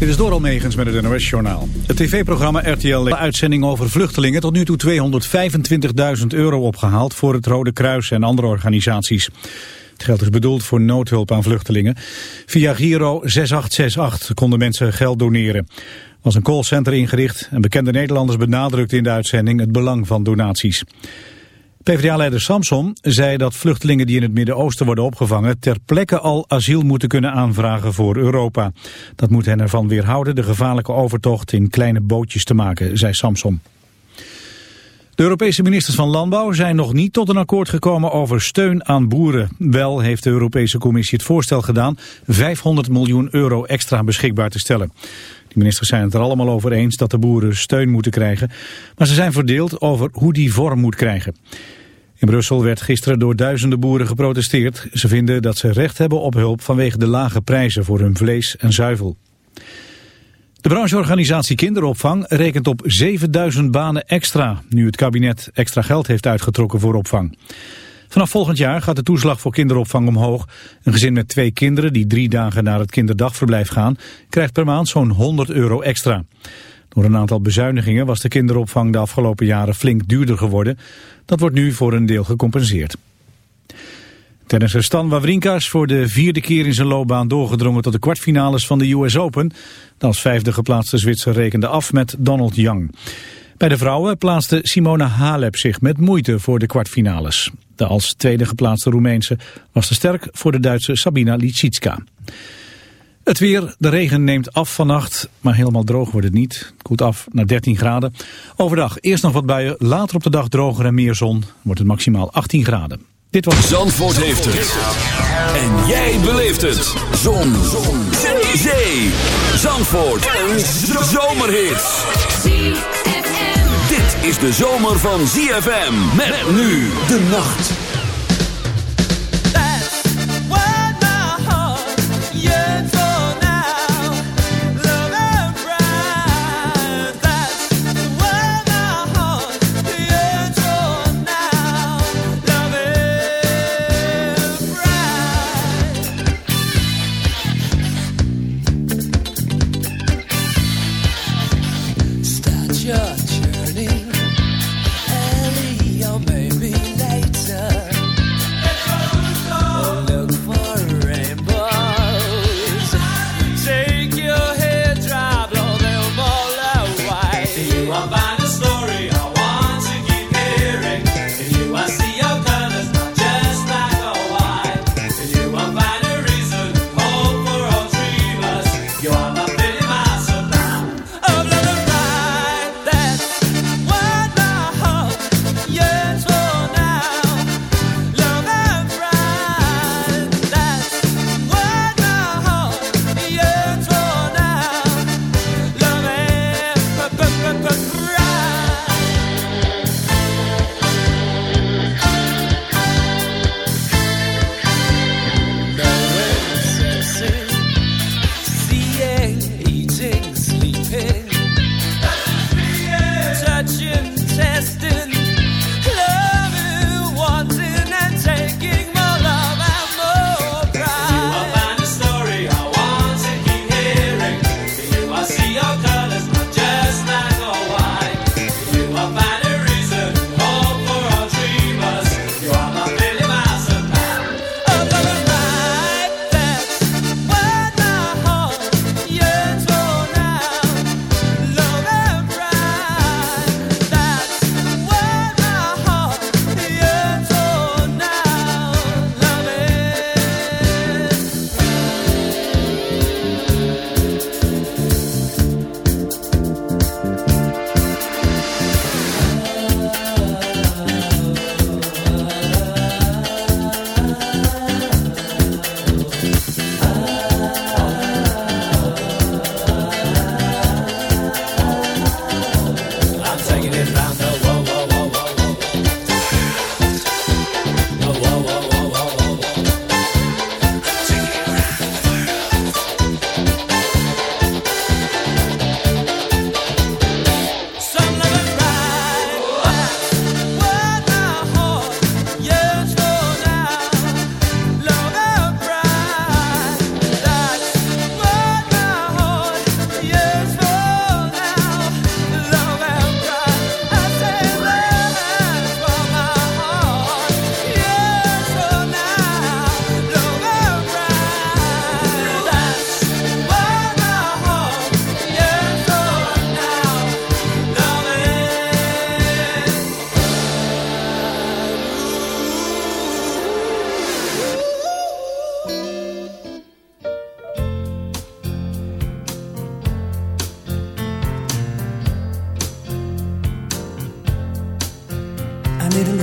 Dit is door Almegens met het NOS-journaal. Het tv-programma RTL de uitzending over vluchtelingen tot nu toe 225.000 euro opgehaald voor het Rode Kruis en andere organisaties. Het geld is bedoeld voor noodhulp aan vluchtelingen. Via Giro 6868 konden mensen geld doneren. Er was een callcenter ingericht en bekende Nederlanders benadrukten in de uitzending het belang van donaties. PvdA-leider Samson zei dat vluchtelingen die in het Midden-Oosten worden opgevangen ter plekke al asiel moeten kunnen aanvragen voor Europa. Dat moet hen ervan weerhouden de gevaarlijke overtocht in kleine bootjes te maken, zei Samson. De Europese ministers van Landbouw zijn nog niet tot een akkoord gekomen over steun aan boeren. Wel heeft de Europese Commissie het voorstel gedaan 500 miljoen euro extra beschikbaar te stellen. De ministers zijn het er allemaal over eens dat de boeren steun moeten krijgen. Maar ze zijn verdeeld over hoe die vorm moet krijgen. In Brussel werd gisteren door duizenden boeren geprotesteerd. Ze vinden dat ze recht hebben op hulp vanwege de lage prijzen voor hun vlees en zuivel. De brancheorganisatie Kinderopvang rekent op 7000 banen extra... nu het kabinet extra geld heeft uitgetrokken voor opvang. Vanaf volgend jaar gaat de toeslag voor kinderopvang omhoog. Een gezin met twee kinderen die drie dagen naar het kinderdagverblijf gaan... krijgt per maand zo'n 100 euro extra. Door een aantal bezuinigingen was de kinderopvang de afgelopen jaren flink duurder geworden. Dat wordt nu voor een deel gecompenseerd. Tennisser Stan Wawrinka voor de vierde keer in zijn loopbaan doorgedrongen tot de kwartfinales van de US Open. De als vijfde geplaatste Zwitser rekende af met Donald Young. Bij de vrouwen plaatste Simona Halep zich met moeite voor de kwartfinales. De als tweede geplaatste Roemeense was te sterk voor de Duitse Sabina Lisicka. Het weer, de regen neemt af vannacht, maar helemaal droog wordt het niet. Koelt af naar 13 graden. Overdag eerst nog wat buien, later op de dag droger en meer zon. Wordt het maximaal 18 graden. Dit was... Zandvoort heeft het. En jij beleeft het. Zon. zon. Zee. Zandvoort. Een zomerhit. Dit is de zomer van ZFM. Met nu de nacht.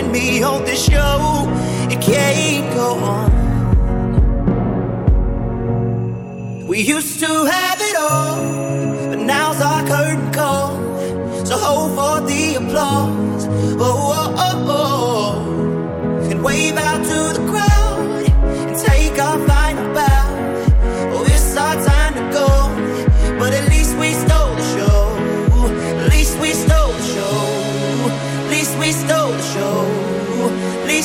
and me on this show, it can't go on. We used to have it all, but now's our curtain call. So hold for the applause. Oh, oh.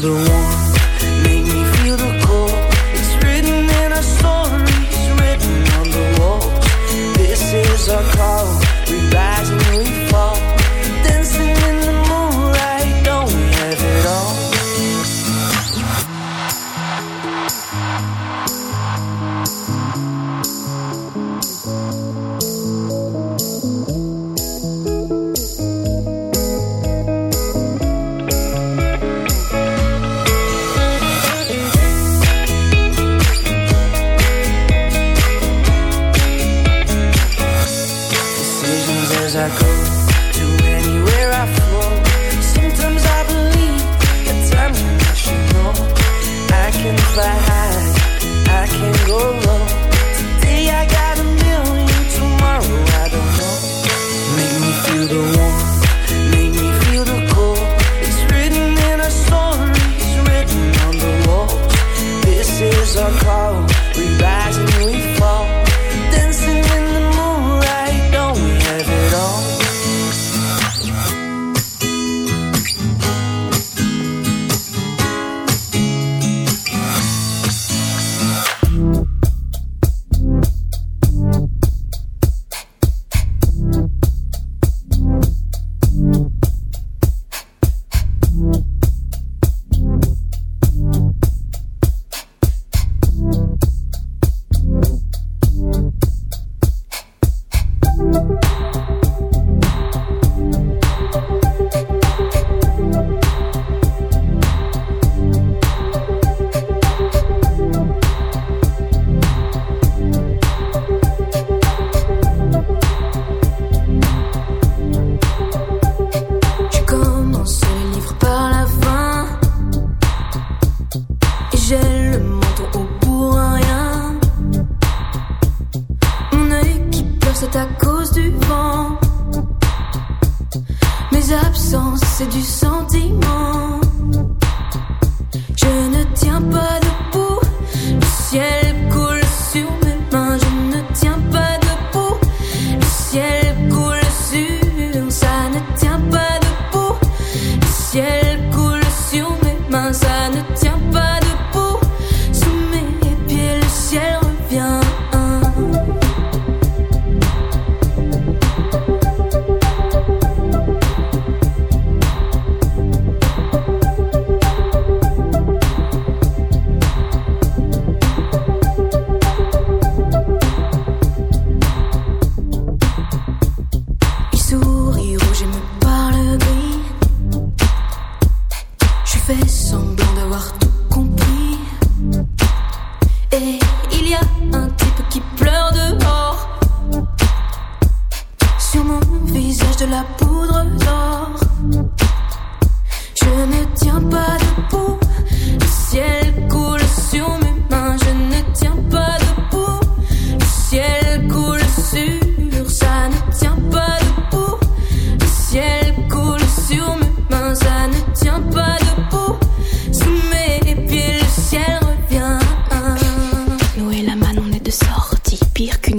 the one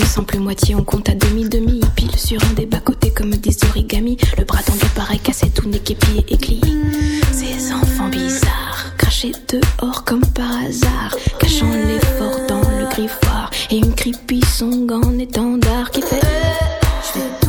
Sans plus moitié, on compte à demi-demi. Pile sur un des bas-côtés comme des origamis. Le bras tendu pareil cassé, tout n'est qu'épié et plié. Ces enfants bizarres, crachés dehors comme par hasard. Cachant l'effort dans le griffoir. Et une creepy song en étendard qui fait. Euh,